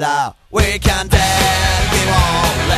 la weekend, everyone.